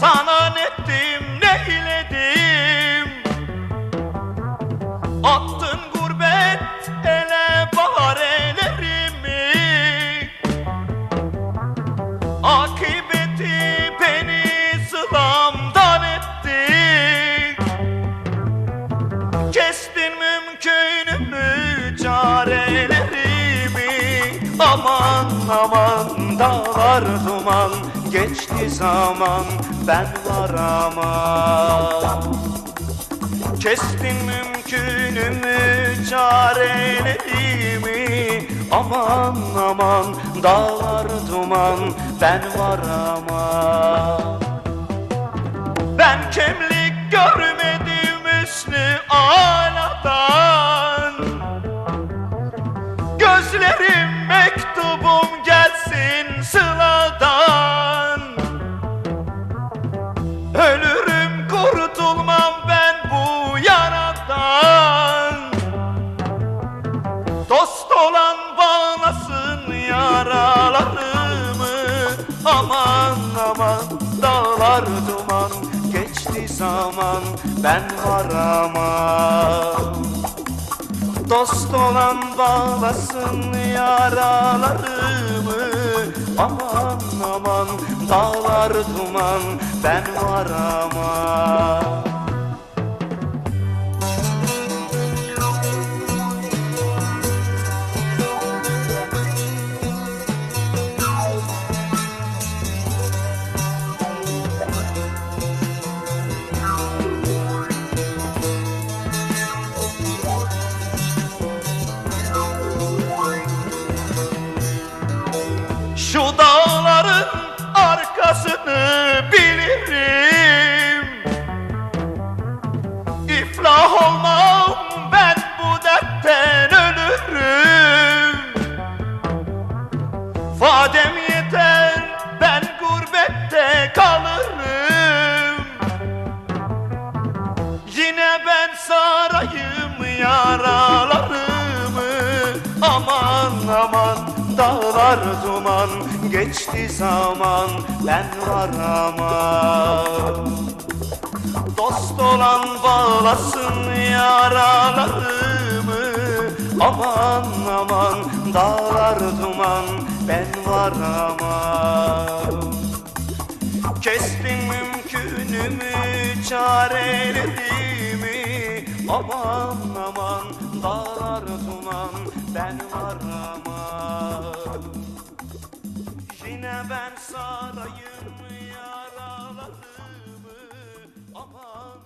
Sana ne nettim ne iledim? Attın gurbet ele baharelerimi. Akıbeti beni sılamdan ettin. Kestin mümkünümü çarelerimi. Aman aman dağlar duman. Geçti zaman ben var ama Kestin mümkünümü çarelerimi Aman aman dağlar duman ben var ama Ben kemlik görmedim üstü aladan ben var ama Dost olan bağlasın yaralarımı. Aman aman dağlar duman ben var Vadem yeter ben gurbette kalırım. Yine ben sarayım yaralarımı. Aman aman dağlar duman. Geçti zaman ben var ama Dost olan bağlasın yaralarımı. Aman aman dağlar duman ben varamam. Kestim mümkünümü çarelerimi Aman aman dağlar duman ben varamam. Yine ben sarayım yaralarımı aman